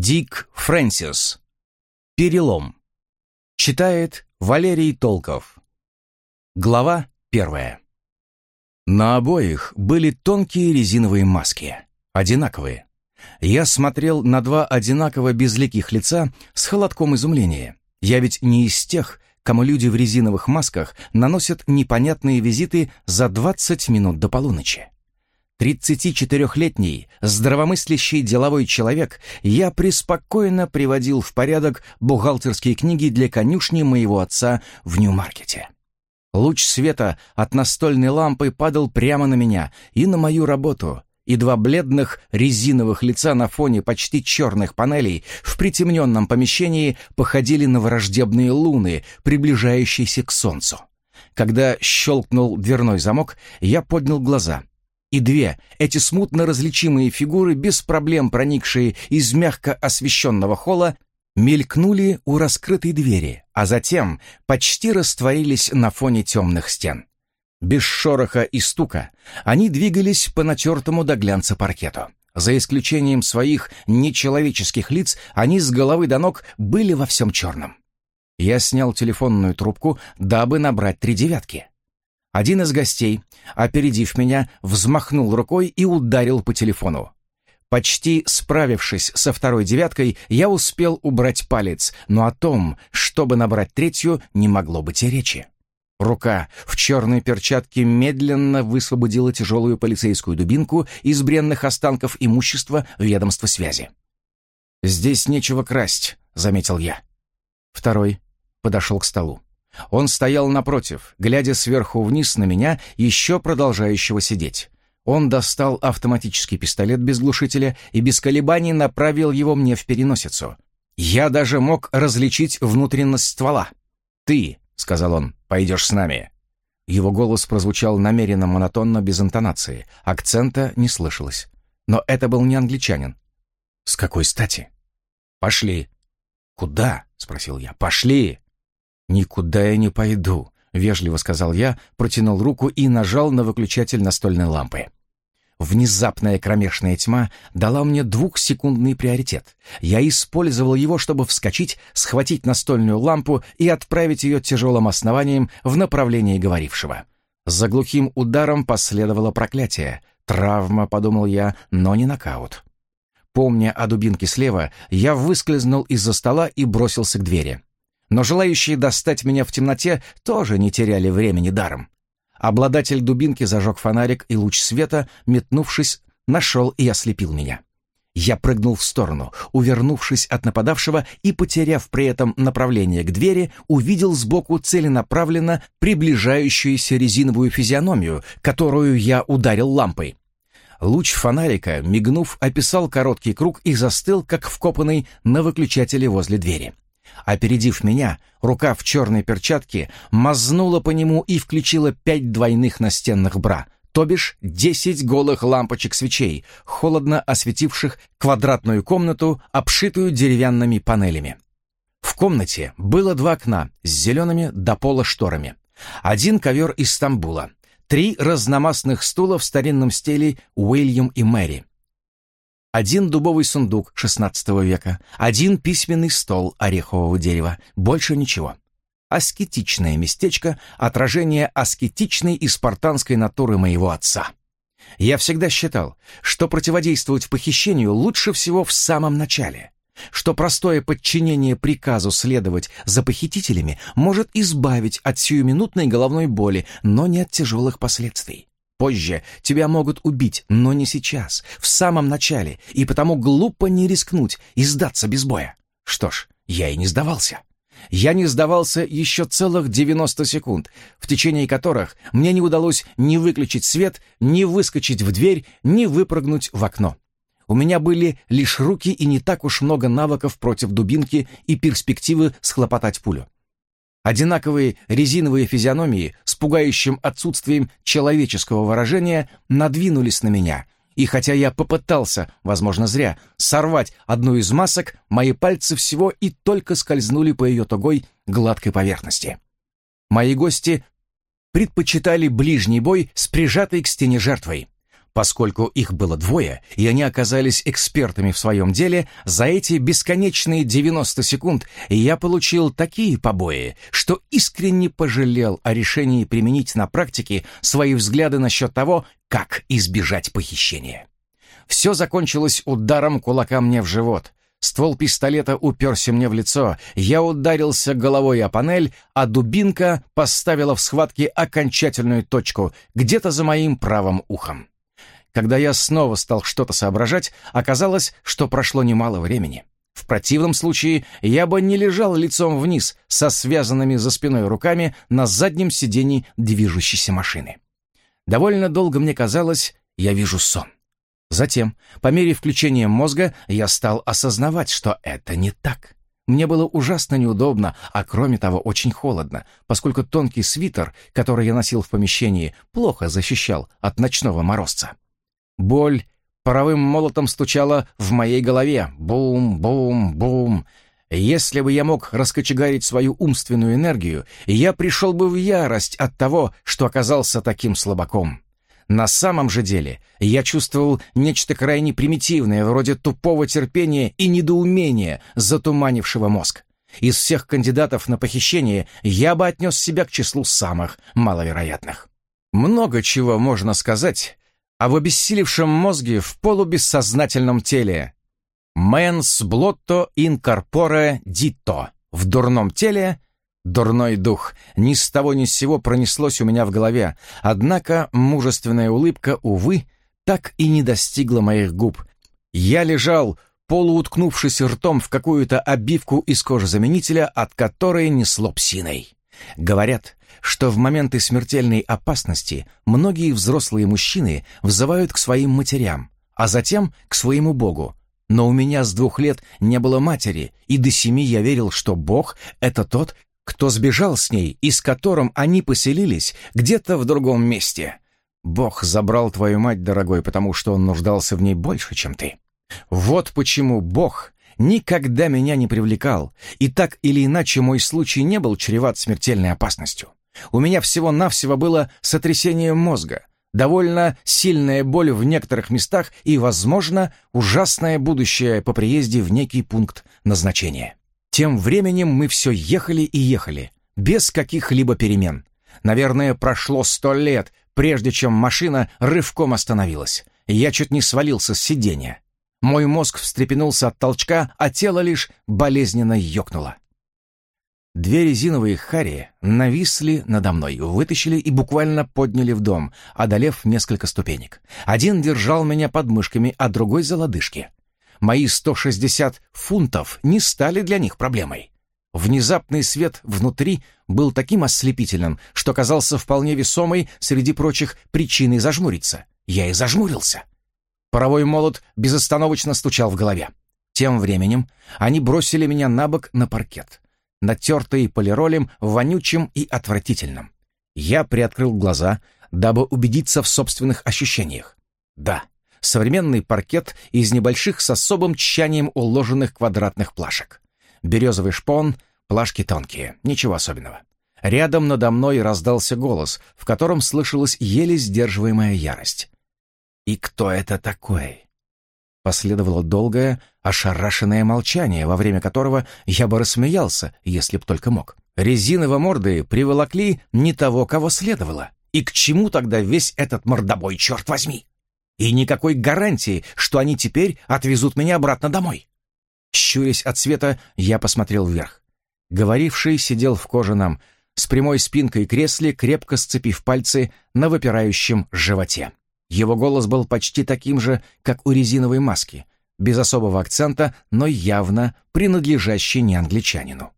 Дик Фрэнсис. Перелом. Читает Валерий Толков. Глава первая. На обоих были тонкие резиновые маски, одинаковые. Я смотрел на два одинаково безликих лица с холодком изумления. Я ведь не из тех, кому люди в резиновых масках наносят непонятные визиты за 20 минут до полуночи. 34-летний, здравомыслящий деловой человек, я преспокойно приводил в порядок бухгалтерские книги для конюшни моего отца в Нью-Маркете. Луч света от настольной лампы падал прямо на меня и на мою работу, и два бледных резиновых лица на фоне почти черных панелей в притемненном помещении походили на враждебные луны, приближающиеся к солнцу. Когда щелкнул дверной замок, я поднял глаза — и две, эти смутно различимые фигуры, без проблем проникшие из мягко освещенного холла, мелькнули у раскрытой двери, а затем почти растворились на фоне темных стен. Без шороха и стука они двигались по натертому до глянца паркету. За исключением своих нечеловеческих лиц, они с головы до ног были во всем черном. Я снял телефонную трубку, дабы набрать три девятки. Один из гостей, опередив меня, взмахнул рукой и ударил по телефону. Почти справившись со второй девяткой, я успел убрать палец, но о том, чтобы набрать третью, не могло быть и речи. Рука в черной перчатке медленно высвободила тяжелую полицейскую дубинку из бренных останков имущества ведомства связи. «Здесь нечего красть», — заметил я. Второй подошел к столу. Он стоял напротив, глядя сверху вниз на меня, еще продолжающего сидеть. Он достал автоматический пистолет без глушителя и без колебаний направил его мне в переносицу. Я даже мог различить внутренность ствола. «Ты», — сказал он, — «пойдешь с нами». Его голос прозвучал намеренно монотонно, без интонации. Акцента не слышалось. Но это был не англичанин. «С какой стати?» «Пошли». «Куда?» — спросил я. «Пошли!» «Никуда я не пойду», — вежливо сказал я, протянул руку и нажал на выключатель настольной лампы. Внезапная кромешная тьма дала мне двухсекундный приоритет. Я использовал его, чтобы вскочить, схватить настольную лампу и отправить ее тяжелым основанием в направлении говорившего. За глухим ударом последовало проклятие. Травма, подумал я, но не нокаут. Помня о дубинке слева, я выскользнул из-за стола и бросился к двери. Но желающие достать меня в темноте тоже не теряли времени даром. Обладатель дубинки зажег фонарик, и луч света, метнувшись, нашел и ослепил меня. Я прыгнул в сторону, увернувшись от нападавшего и, потеряв при этом направление к двери, увидел сбоку целенаправленно приближающуюся резиновую физиономию, которую я ударил лампой. Луч фонарика, мигнув, описал короткий круг и застыл, как вкопанный на выключателе возле двери. Опередив меня, рука в черной перчатке мазнула по нему и включила пять двойных настенных бра, то бишь десять голых лампочек свечей, холодно осветивших квадратную комнату, обшитую деревянными панелями. В комнате было два окна с зелеными до пола шторами. Один ковер из Стамбула, три разномастных стула в старинном стиле Уильям и Мэри, один дубовый сундук XVI века, один письменный стол орехового дерева, больше ничего. Аскетичное местечко, отражение аскетичной и спартанской натуры моего отца. Я всегда считал, что противодействовать похищению лучше всего в самом начале, что простое подчинение приказу следовать за похитителями может избавить от сиюминутной головной боли, но не от тяжелых последствий. Позже тебя могут убить, но не сейчас, в самом начале, и потому глупо не рискнуть и сдаться без боя. Что ж, я и не сдавался. Я не сдавался еще целых 90 секунд, в течение которых мне не удалось ни выключить свет, ни выскочить в дверь, ни выпрыгнуть в окно. У меня были лишь руки и не так уж много навыков против дубинки и перспективы схлопотать пулю. Одинаковые резиновые физиономии с пугающим отсутствием человеческого выражения надвинулись на меня, и хотя я попытался, возможно зря, сорвать одну из масок, мои пальцы всего и только скользнули по ее тугой гладкой поверхности. Мои гости предпочитали ближний бой с прижатой к стене жертвой. Поскольку их было двое, и они оказались экспертами в своем деле, за эти бесконечные 90 секунд я получил такие побои, что искренне пожалел о решении применить на практике свои взгляды насчет того, как избежать похищения. Все закончилось ударом кулака мне в живот. Ствол пистолета уперся мне в лицо, я ударился головой о панель, а дубинка поставила в схватке окончательную точку где-то за моим правым ухом. Когда я снова стал что-то соображать, оказалось, что прошло немало времени. В противном случае я бы не лежал лицом вниз со связанными за спиной руками на заднем сидении движущейся машины. Довольно долго мне казалось, я вижу сон. Затем, по мере включения мозга, я стал осознавать, что это не так. Мне было ужасно неудобно, а кроме того очень холодно, поскольку тонкий свитер, который я носил в помещении, плохо защищал от ночного морозца. Боль паровым молотом стучала в моей голове. Бум-бум-бум. Если бы я мог раскочегарить свою умственную энергию, я пришел бы в ярость от того, что оказался таким слабаком. На самом же деле я чувствовал нечто крайне примитивное, вроде тупого терпения и недоумения, затуманившего мозг. Из всех кандидатов на похищение я бы отнес себя к числу самых маловероятных. Много чего можно сказать об обессилевшем мозге в полубессознательном теле. «Mens blotto in corpore dito» — в дурном теле Дурной дух ни с того ни с сего пронеслось у меня в голове, однако мужественная улыбка, увы, так и не достигла моих губ. Я лежал, полууткнувшись ртом в какую-то обивку из кожезаменителя, от которой несло псиной. Говорят, что в моменты смертельной опасности многие взрослые мужчины взывают к своим матерям, а затем к своему Богу. Но у меня с двух лет не было матери, и до семи я верил, что Бог — это тот, кто сбежал с ней и с которым они поселились где-то в другом месте. Бог забрал твою мать, дорогой, потому что он нуждался в ней больше, чем ты. Вот почему Бог никогда меня не привлекал, и так или иначе мой случай не был чреват смертельной опасностью. У меня всего-навсего было сотрясение мозга, довольно сильная боль в некоторых местах и, возможно, ужасное будущее по приезде в некий пункт назначения. Тем временем мы все ехали и ехали, без каких-либо перемен. Наверное, прошло сто лет, прежде чем машина рывком остановилась. Я чуть не свалился с сиденья. Мой мозг встрепенулся от толчка, а тело лишь болезненно ёкнуло. Две резиновые хари нависли надо мной, вытащили и буквально подняли в дом, одолев несколько ступенек. Один держал меня под мышками, а другой за лодыжки мои 160 фунтов не стали для них проблемой. Внезапный свет внутри был таким ослепительным, что казался вполне весомой среди прочих причиной зажмуриться. Я и зажмурился. Паровой молот безостановочно стучал в голове. Тем временем они бросили меня на бок на паркет, натертый полиролем, вонючим и отвратительным. Я приоткрыл глаза, дабы убедиться в собственных ощущениях. Да, современный паркет из небольших с особым тщанием уложенных квадратных плашек. Березовый шпон, плашки тонкие, ничего особенного. Рядом надо мной раздался голос, в котором слышалась еле сдерживаемая ярость. «И кто это такой?» Последовало долгое, ошарашенное молчание, во время которого я бы рассмеялся, если б только мог. Резиново-мордые приволокли не того, кого следовало. И к чему тогда весь этот мордобой, черт возьми? И никакой гарантии, что они теперь отвезут меня обратно домой. Щурясь от света, я посмотрел вверх. Говоривший сидел в кожаном, с прямой спинкой кресле, крепко сцепив пальцы на выпирающем животе. Его голос был почти таким же, как у резиновой маски, без особого акцента, но явно принадлежащий не англичанину.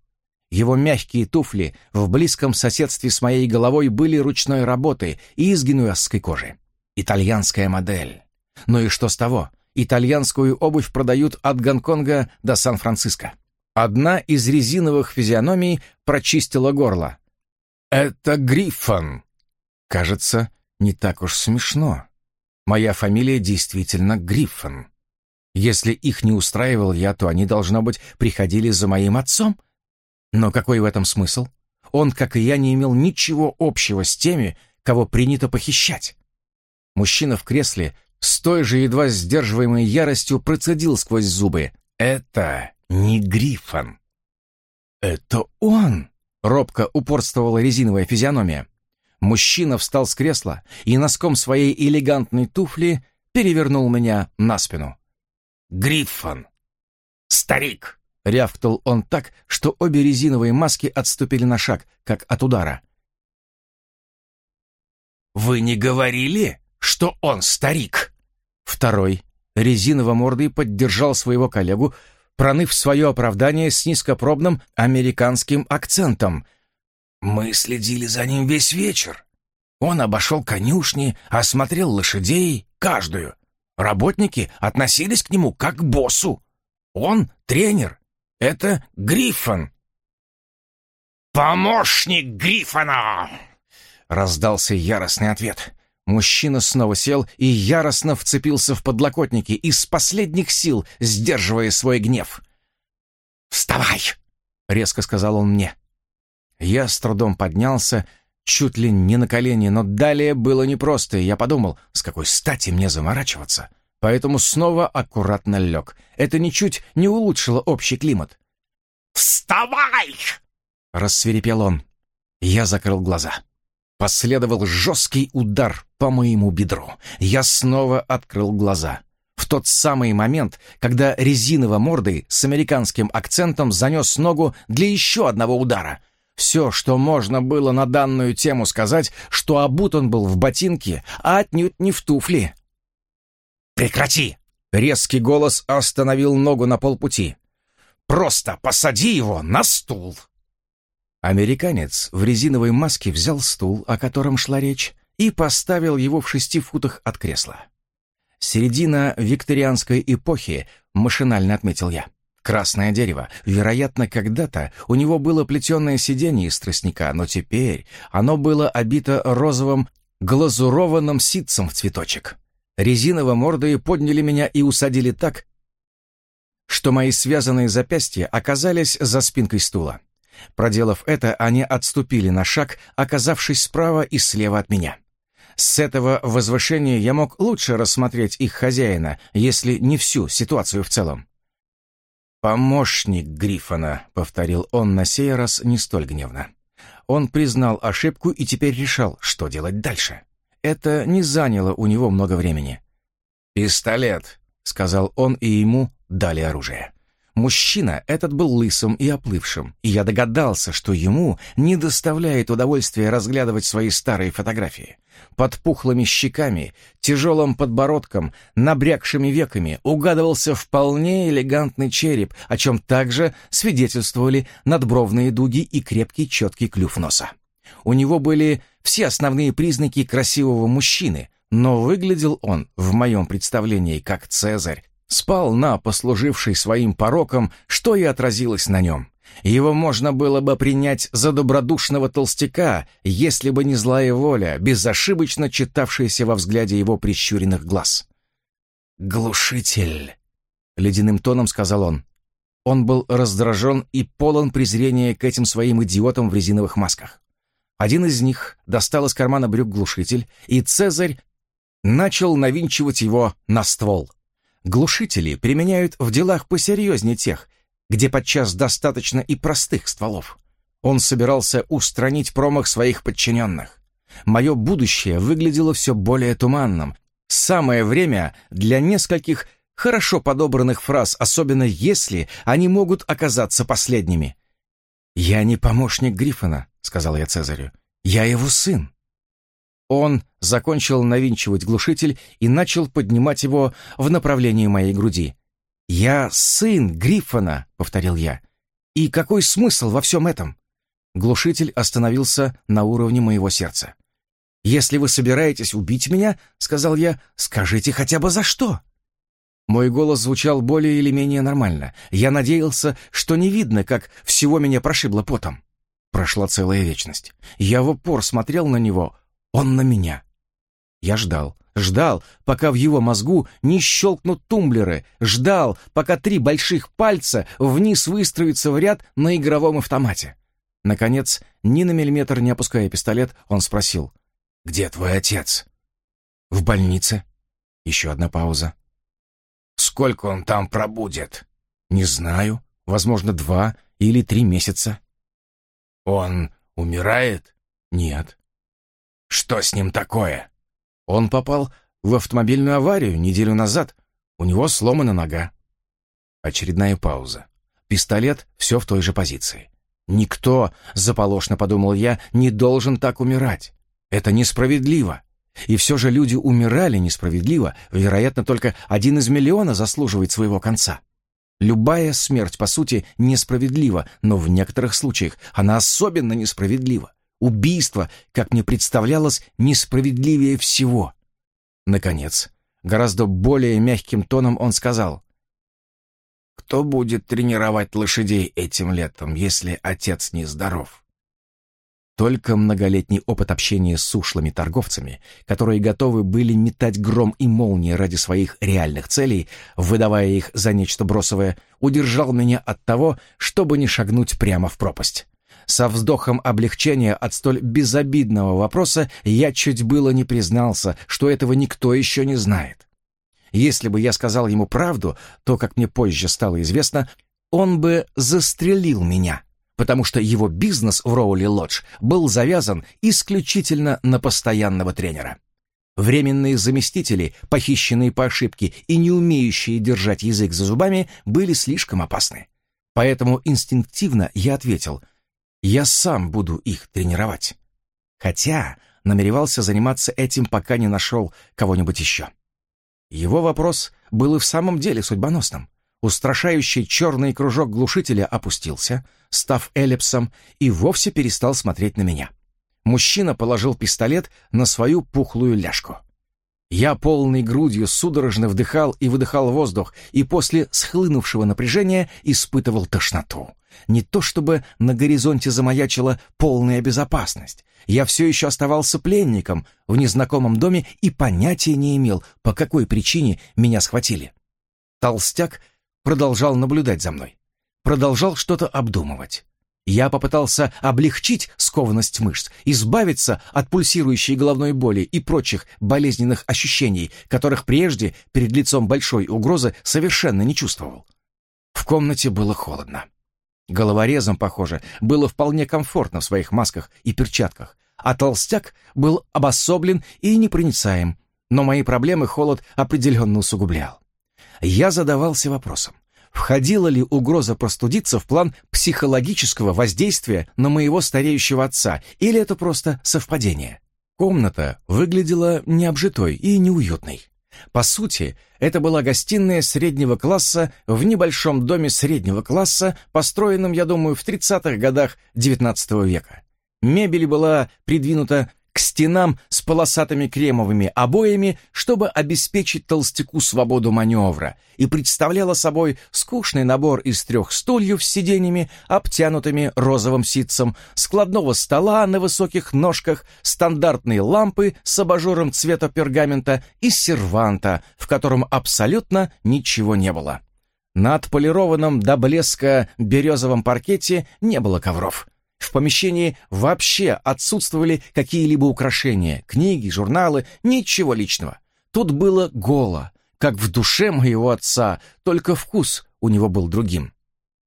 Его мягкие туфли в близком соседстве с моей головой были ручной работы и из генуэзской кожи. Итальянская модель. Ну и что с того? Итальянскую обувь продают от Гонконга до Сан-Франциско. Одна из резиновых физиономий прочистила горло. «Это Гриффон!» Кажется, не так уж смешно. Моя фамилия действительно Гриффон. Если их не устраивал я, то они, должно быть, приходили за моим отцом. Но какой в этом смысл? Он, как и я, не имел ничего общего с теми, кого принято похищать. Мужчина в кресле с той же едва сдерживаемой яростью процедил сквозь зубы. «Это не Гриффон». «Это он!» — робко упорствовала резиновая физиономия. Мужчина встал с кресла и носком своей элегантной туфли перевернул меня на спину. «Гриффон! Старик!» — рявкнул он так, что обе резиновые маски отступили на шаг, как от удара. «Вы не говорили, что он старик?» Второй, резиново-мордый, поддержал своего коллегу, проныв свое оправдание с низкопробным американским акцентом. «Мы следили за ним весь вечер. Он обошел конюшни, осмотрел лошадей, каждую. Работники относились к нему как к боссу. Он тренер. Это Гриффон». «Помощник Гриффона!» Раздался яростный ответ. Мужчина снова сел и яростно вцепился в подлокотники, из последних сил сдерживая свой гнев. «Вставай!» — резко сказал он мне. Я с трудом поднялся, чуть ли не на колени, но далее было непросто, и я подумал, с какой стати мне заморачиваться. Поэтому снова аккуратно лег. Это ничуть не улучшило общий климат. «Вставай!» — рассверепел он. Я закрыл глаза. Последовал жесткий удар по моему бедру. Я снова открыл глаза. В тот самый момент, когда резиново-мордый с американским акцентом занес ногу для еще одного удара. Все, что можно было на данную тему сказать, что обут он был в ботинке, а отнюдь не в туфли. «Прекрати!» — резкий голос остановил ногу на полпути. «Просто посади его на стул!» Американец в резиновой маске взял стул, о котором шла речь, и поставил его в шести футах от кресла. Середина викторианской эпохи, машинально отметил я. Красное дерево. Вероятно, когда-то у него было плетеное сиденье из тростника, но теперь оно было обито розовым глазурованным ситцем в цветочек. Резиново-мордые подняли меня и усадили так, что мои связанные запястья оказались за спинкой стула. Проделав это, они отступили на шаг, оказавшись справа и слева от меня. С этого возвышения я мог лучше рассмотреть их хозяина, если не всю ситуацию в целом. «Помощник Гриффона», — повторил он на сей раз не столь гневно. Он признал ошибку и теперь решал, что делать дальше. Это не заняло у него много времени. «Пистолет», — сказал он, и ему дали оружие. Мужчина этот был лысым и оплывшим, и я догадался, что ему не доставляет удовольствия разглядывать свои старые фотографии. Под пухлыми щеками, тяжелым подбородком, набрякшими веками угадывался вполне элегантный череп, о чем также свидетельствовали надбровные дуги и крепкий четкий клюв носа. У него были все основные признаки красивого мужчины, но выглядел он, в моем представлении, как Цезарь, спал на послуживший своим пороком, что и отразилось на нем. Его можно было бы принять за добродушного толстяка, если бы не злая воля, безошибочно читавшаяся во взгляде его прищуренных глаз. «Глушитель!» — ледяным тоном сказал он. Он был раздражен и полон презрения к этим своим идиотам в резиновых масках. Один из них достал из кармана брюк глушитель, и Цезарь начал навинчивать его на ствол глушители применяют в делах посерьезнее тех, где подчас достаточно и простых стволов. Он собирался устранить промах своих подчиненных. Мое будущее выглядело все более туманным. Самое время для нескольких хорошо подобранных фраз, особенно если они могут оказаться последними. «Я не помощник Гриффона», — сказал я Цезарю. «Я его сын». Он закончил навинчивать глушитель и начал поднимать его в направлении моей груди. «Я сын Гриффона», — повторил я. «И какой смысл во всем этом?» Глушитель остановился на уровне моего сердца. «Если вы собираетесь убить меня, — сказал я, — скажите хотя бы за что». Мой голос звучал более или менее нормально. Я надеялся, что не видно, как всего меня прошибло потом. Прошла целая вечность. Я в упор смотрел на него, он на меня. Я ждал, ждал, пока в его мозгу не щелкнут тумблеры, ждал, пока три больших пальца вниз выстроятся в ряд на игровом автомате. Наконец, ни на миллиметр не опуская пистолет, он спросил, «Где твой отец?» «В больнице». Еще одна пауза. «Сколько он там пробудет?» «Не знаю. Возможно, два или три месяца». «Он умирает?» «Нет». «Что с ним такое?» «Он попал в автомобильную аварию неделю назад. У него сломана нога». Очередная пауза. Пистолет все в той же позиции. «Никто, — заполошно подумал я, — не должен так умирать. Это несправедливо. И все же люди умирали несправедливо, вероятно, только один из миллиона заслуживает своего конца. Любая смерть, по сути, несправедлива, но в некоторых случаях она особенно несправедлива. Убийство, как мне представлялось, несправедливее всего. Наконец, гораздо более мягким тоном он сказал, «Кто будет тренировать лошадей этим летом, если отец нездоров?» Только многолетний опыт общения с ушлыми торговцами, которые готовы были метать гром и молнии ради своих реальных целей, выдавая их за нечто бросовое, удержал меня от того, чтобы не шагнуть прямо в пропасть. Со вздохом облегчения от столь безобидного вопроса я чуть было не признался, что этого никто еще не знает. Если бы я сказал ему правду, то, как мне позже стало известно, он бы застрелил меня потому что его бизнес в Роули Лодж был завязан исключительно на постоянного тренера. Временные заместители, похищенные по ошибке и не умеющие держать язык за зубами, были слишком опасны. Поэтому инстинктивно я ответил, я сам буду их тренировать. Хотя намеревался заниматься этим, пока не нашел кого-нибудь еще. Его вопрос был и в самом деле судьбоносным. Устрашающий черный кружок глушителя опустился, став эллипсом, и вовсе перестал смотреть на меня. Мужчина положил пистолет на свою пухлую ляжку. Я полной грудью судорожно вдыхал и выдыхал воздух, и после схлынувшего напряжения испытывал тошноту. Не то чтобы на горизонте замаячила полная безопасность. Я все еще оставался пленником в незнакомом доме и понятия не имел, по какой причине меня схватили. Толстяк продолжал наблюдать за мной. Продолжал что-то обдумывать. Я попытался облегчить скованность мышц, избавиться от пульсирующей головной боли и прочих болезненных ощущений, которых прежде перед лицом большой угрозы совершенно не чувствовал. В комнате было холодно. Головорезом, похоже, было вполне комфортно в своих масках и перчатках, а толстяк был обособлен и непроницаем, но мои проблемы холод определенно усугублял я задавался вопросом, входила ли угроза простудиться в план психологического воздействия на моего стареющего отца, или это просто совпадение. Комната выглядела необжитой и неуютной. По сути, это была гостиная среднего класса в небольшом доме среднего класса, построенном, я думаю, в 30-х годах XIX века. Мебель была придвинута стенам с полосатыми кремовыми обоями, чтобы обеспечить толстяку свободу маневра, и представляла собой скучный набор из трех стульев с сиденьями, обтянутыми розовым ситцем, складного стола на высоких ножках, стандартные лампы с абажуром цвета пергамента и серванта, в котором абсолютно ничего не было. На отполированном до блеска березовом паркете не было ковров. В помещении вообще отсутствовали какие-либо украшения, книги, журналы, ничего личного. Тут было голо, как в душе моего отца, только вкус у него был другим.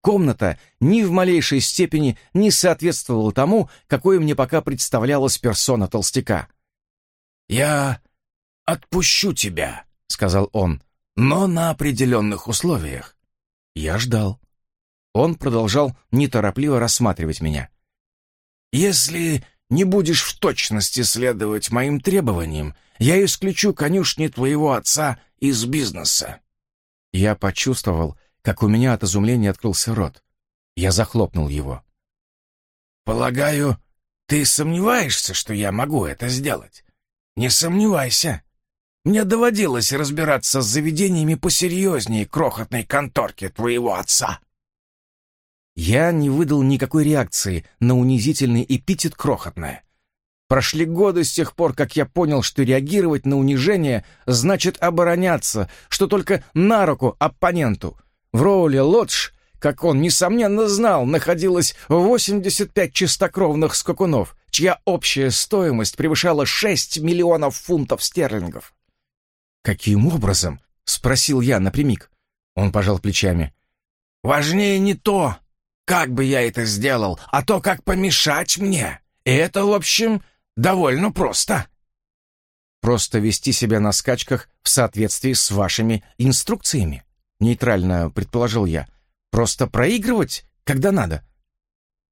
Комната ни в малейшей степени не соответствовала тому, какой мне пока представлялась персона толстяка. «Я отпущу тебя», — сказал он, — «но на определенных условиях». Я ждал. Он продолжал неторопливо рассматривать меня. Если не будешь в точности следовать моим требованиям, я исключу конюшни твоего отца из бизнеса». Я почувствовал, как у меня от изумления открылся рот. Я захлопнул его. «Полагаю, ты сомневаешься, что я могу это сделать? Не сомневайся. Мне доводилось разбираться с заведениями посерьезнее крохотной конторки твоего отца». Я не выдал никакой реакции на унизительный эпитет крохотное. Прошли годы с тех пор, как я понял, что реагировать на унижение значит обороняться, что только на руку оппоненту. В Роуле Лодж, как он, несомненно, знал, находилось 85 чистокровных скакунов, чья общая стоимость превышала 6 миллионов фунтов стерлингов. «Каким образом?» — спросил я напрямик. Он пожал плечами. «Важнее не то, как бы я это сделал, а то, как помешать мне. И это, в общем, довольно просто». «Просто вести себя на скачках в соответствии с вашими инструкциями», — нейтрально предположил я. «Просто проигрывать, когда надо».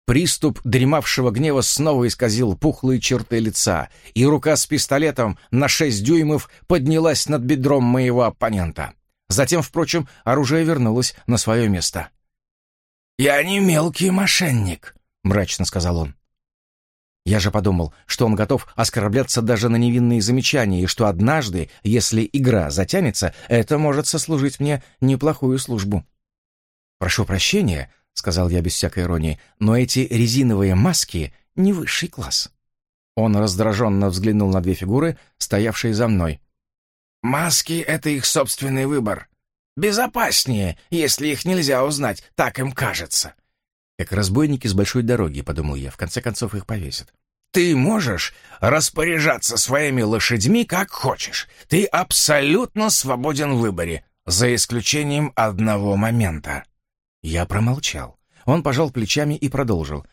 Приступ дремавшего гнева снова исказил пухлые черты лица, и рука с пистолетом на шесть дюймов поднялась над бедром моего оппонента. Затем, впрочем, оружие вернулось на свое место. «Я не мелкий мошенник», — мрачно сказал он. Я же подумал, что он готов оскорбляться даже на невинные замечания, и что однажды, если игра затянется, это может сослужить мне неплохую службу. «Прошу прощения», — сказал я без всякой иронии, «но эти резиновые маски — не высший класс». Он раздраженно взглянул на две фигуры, стоявшие за мной. «Маски — это их собственный выбор. Безопаснее, если их нельзя узнать, так им кажется». «Как разбойники с большой дороги», — подумал я, — «в конце концов их повесят». «Ты можешь распоряжаться своими лошадьми как хочешь. Ты абсолютно свободен в выборе, за исключением одного момента». Я промолчал. Он пожал плечами и продолжил.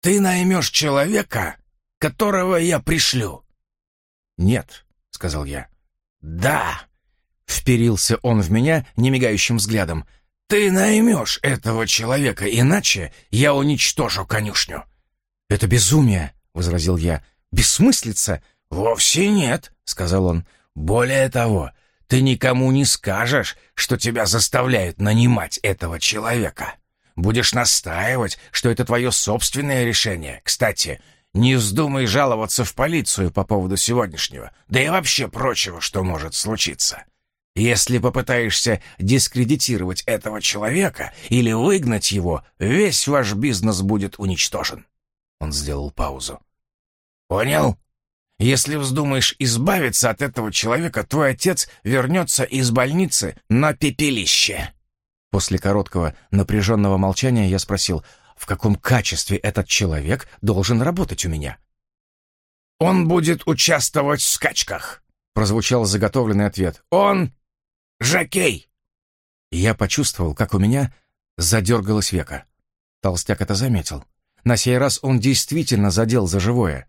«Ты наймешь человека, которого я пришлю». «Нет», — сказал я. «Да», — вперился он в меня немигающим взглядом. «Ты наймешь этого человека, иначе я уничтожу конюшню». «Это безумие», — возразил я. «Бессмыслица». «Вовсе нет», — сказал он. «Более того, ты никому не скажешь, что тебя заставляют нанимать этого человека. Будешь настаивать, что это твое собственное решение. Кстати, не вздумай жаловаться в полицию по поводу сегодняшнего, да и вообще прочего, что может случиться. Если попытаешься дискредитировать этого человека или выгнать его, весь ваш бизнес будет уничтожен. Он сделал паузу. Понял? Если вздумаешь избавиться от этого человека, твой отец вернется из больницы на пепелище. После короткого напряженного молчания я спросил, в каком качестве этот человек должен работать у меня? «Он будет участвовать в скачках», — прозвучал заготовленный ответ. «Он Жакей!» Я почувствовал, как у меня задергалось века. Толстяк это заметил. На сей раз он действительно задел за живое.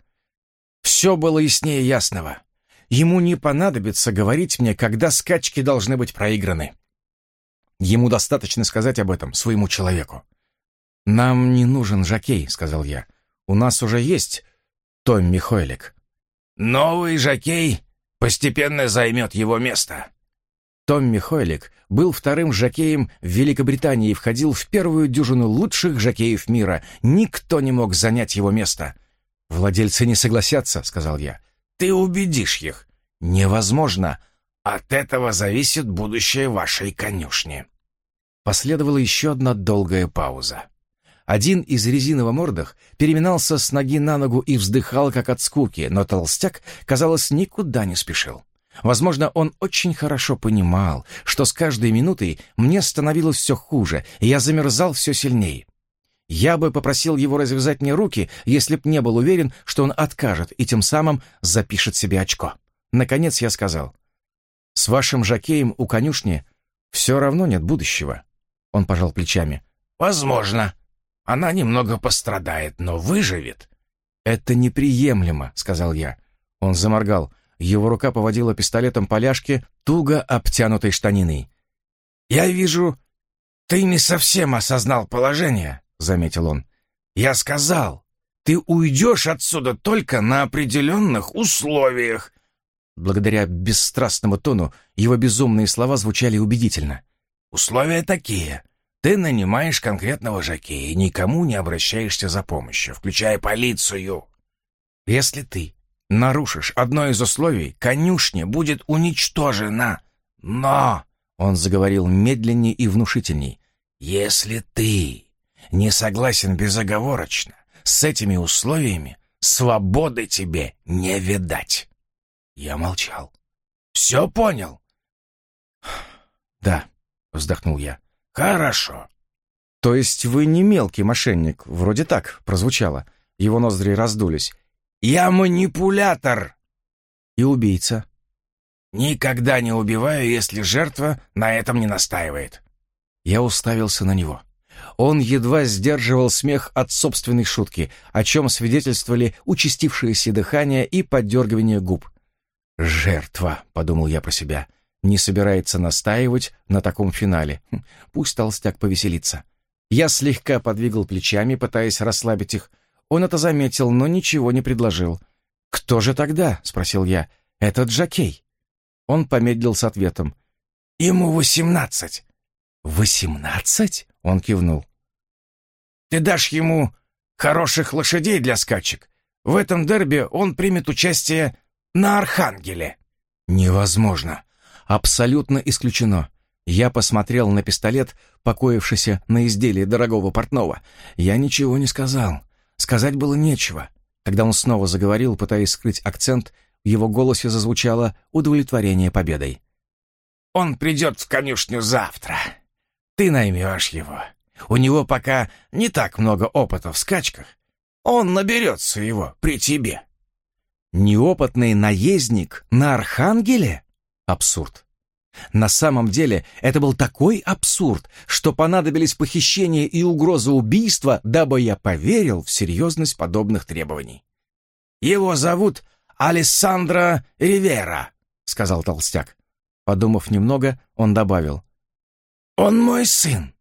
Все было яснее ясного. Ему не понадобится говорить мне, когда скачки должны быть проиграны. Ему достаточно сказать об этом своему человеку. «Нам не нужен жокей», — сказал я. «У нас уже есть Томми Хойлик». «Новый жокей постепенно займет его место», Томми Хойлик был вторым жокеем в Великобритании и входил в первую дюжину лучших жокеев мира. Никто не мог занять его место. «Владельцы не согласятся», — сказал я. «Ты убедишь их». «Невозможно. От этого зависит будущее вашей конюшни». Последовала еще одна долгая пауза. Один из резиново-мордых переминался с ноги на ногу и вздыхал, как от скуки, но толстяк, казалось, никуда не спешил. Возможно, он очень хорошо понимал, что с каждой минутой мне становилось все хуже, и я замерзал все сильнее. Я бы попросил его развязать мне руки, если б не был уверен, что он откажет и тем самым запишет себе очко. Наконец я сказал, «С вашим жакеем у конюшни все равно нет будущего». Он пожал плечами. «Возможно. Она немного пострадает, но выживет». «Это неприемлемо», — сказал я. Он заморгал. Его рука поводила пистолетом по ляжке, туго обтянутой штаниной. «Я вижу, ты не совсем осознал положение», — заметил он. «Я сказал, ты уйдешь отсюда только на определенных условиях». Благодаря бесстрастному тону его безумные слова звучали убедительно. «Условия такие. Ты нанимаешь конкретного жокея и никому не обращаешься за помощью, включая полицию. Если ты Нарушишь одно из условий, конюшня будет уничтожена. Но, — он заговорил медленнее и внушительней, — если ты не согласен безоговорочно с этими условиями, свободы тебе не видать. Я молчал. Все понял? Да, вздохнул я. Хорошо. То есть вы не мелкий мошенник, вроде так прозвучало. Его ноздри раздулись. Я манипулятор. И убийца. Никогда не убиваю, если жертва на этом не настаивает». Я уставился на него. Он едва сдерживал смех от собственной шутки, о чем свидетельствовали участившееся дыхание и поддергивание губ. «Жертва», — подумал я про себя, — не собирается настаивать на таком финале. Хм, пусть толстяк повеселится. Я слегка подвигал плечами, пытаясь расслабить их. Он это заметил, но ничего не предложил. «Кто же тогда?» — спросил я. «Этот Джакей». Он помедлил с ответом. «Ему восемнадцать». «Восемнадцать?» — он кивнул. «Ты дашь ему хороших лошадей для скачек. В этом дерби он примет участие на Архангеле». «Невозможно. Абсолютно исключено. Я посмотрел на пистолет, покоившийся на изделии дорогого портного. Я ничего не сказал. Сказать было нечего. Когда он снова заговорил, пытаясь скрыть акцент, в его голосе зазвучало удовлетворение победой. «Он придет в конюшню завтра. Ты наймешь его. У него пока не так много опыта в скачках. Он наберется его при тебе». «Неопытный наездник на Архангеле?» Абсурд. На самом деле это был такой абсурд, что понадобились похищение и угроза убийства, дабы я поверил в серьезность подобных требований. «Его зовут Алессандро Ривера», — сказал толстяк. Подумав немного, он добавил. «Он мой сын.